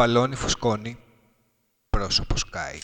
μπαλόνι φουσκώνει, πρόσωπος σκάει.